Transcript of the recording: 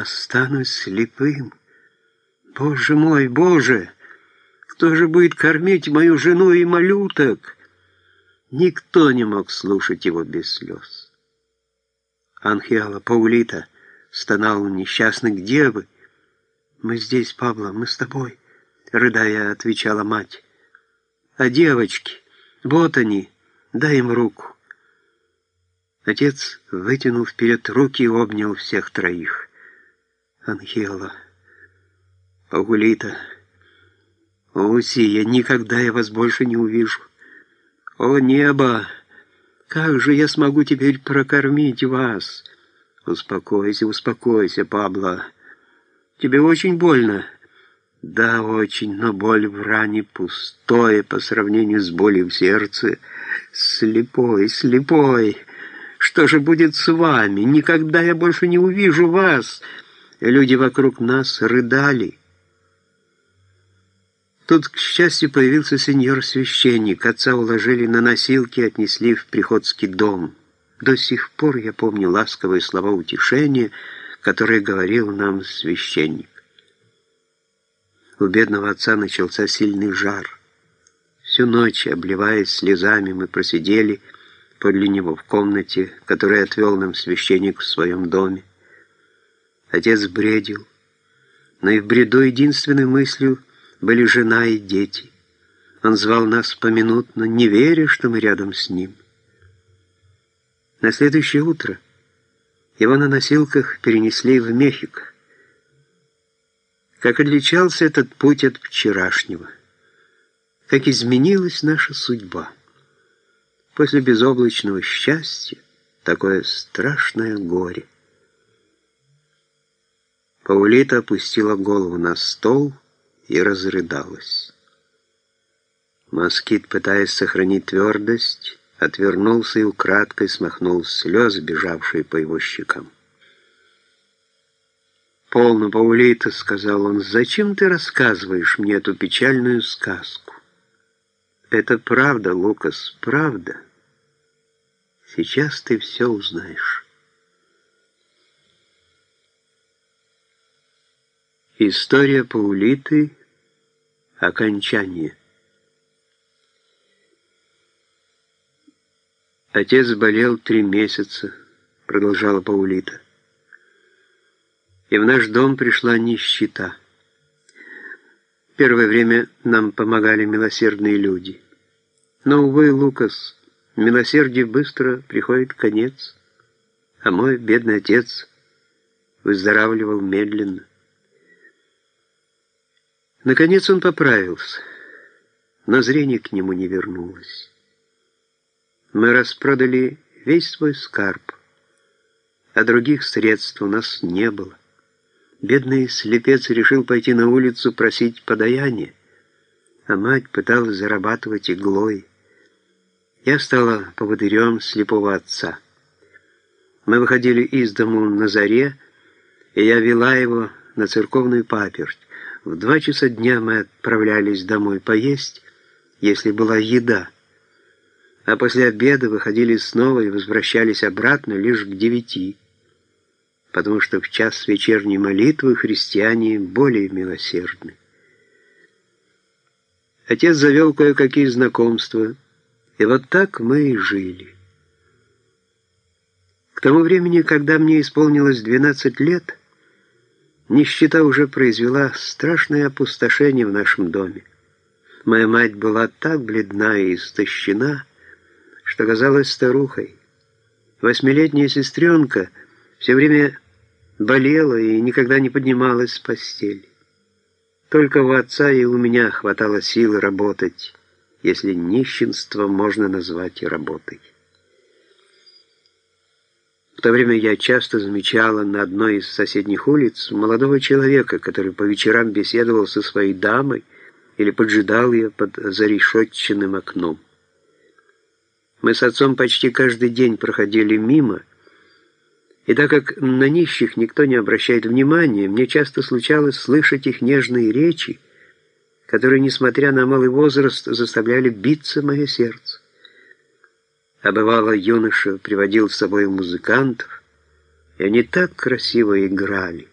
останусь слепым. Боже мой, Боже! Кто же будет кормить мою жену и малюток? Никто не мог слушать его без слез. Анхиала, Паулита, стонал он несчастный, где вы? Мы здесь, Пабло, мы с тобой, рыдая, отвечала мать. А девочки, вот они, дай им руку. Отец вытянул вперед руки обнял всех троих. Анхела, Паугулита, Лусия, никогда я вас больше не увижу. О, небо! Как же я смогу теперь прокормить вас? Успокойся, успокойся, Пабло. Тебе очень больно? Да, очень, но боль в ране пустое по сравнению с болью в сердце. Слепой, слепой! Что же будет с вами? Никогда я больше не увижу вас!» Люди вокруг нас рыдали. Тут, к счастью, появился сеньор-священник. Отца уложили на носилки отнесли в приходский дом. До сих пор я помню ласковые слова утешения, которые говорил нам священник. У бедного отца начался сильный жар. Всю ночь, обливаясь слезами, мы просидели подле него в комнате, которую отвел нам священник в своем доме. Отец бредил, но и в бреду единственной мыслью были жена и дети. Он звал нас поминутно, не веря, что мы рядом с ним. На следующее утро его на носилках перенесли в Мехико. Как отличался этот путь от вчерашнего, как изменилась наша судьба. После безоблачного счастья такое страшное горе. Паулита опустила голову на стол и разрыдалась. Москит, пытаясь сохранить твердость, отвернулся и украдкой смахнул слезы, бежавшие по его щекам. «Полно, Паулита», — сказал он, — «зачем ты рассказываешь мне эту печальную сказку?» «Это правда, Лукас, правда. Сейчас ты все узнаешь». История Паулиты. Окончание. Отец болел три месяца, продолжала Паулита. И в наш дом пришла нищета. Первое время нам помогали милосердные люди. Но, увы, Лукас, милосердие быстро приходит конец, а мой бедный отец выздоравливал медленно. Наконец он поправился, но зрение к нему не вернулось. Мы распродали весь свой скарб, а других средств у нас не было. Бедный слепец решил пойти на улицу просить подаяние, а мать пыталась зарабатывать иглой. Я стала поводырем слепого отца. Мы выходили из дому на заре, и я вела его на церковную паперть. В два часа дня мы отправлялись домой поесть, если была еда, а после обеда выходили снова и возвращались обратно лишь к девяти, потому что в час вечерней молитвы христиане более милосердны. Отец завел кое-какие знакомства, и вот так мы и жили. К тому времени, когда мне исполнилось 12 лет, Нищета уже произвела страшное опустошение в нашем доме. Моя мать была так бледна и истощена, что казалась старухой. Восьмилетняя сестренка все время болела и никогда не поднималась с постели. Только у отца и у меня хватало сил работать, если нищенство можно назвать и работой. В то время я часто замечала на одной из соседних улиц молодого человека, который по вечерам беседовал со своей дамой или поджидал ее под зарешетченным окном. Мы с отцом почти каждый день проходили мимо, и так как на нищих никто не обращает внимания, мне часто случалось слышать их нежные речи, которые, несмотря на малый возраст, заставляли биться мое сердце. А бывало, юноша приводил с собой музыкантов, и они так красиво играли.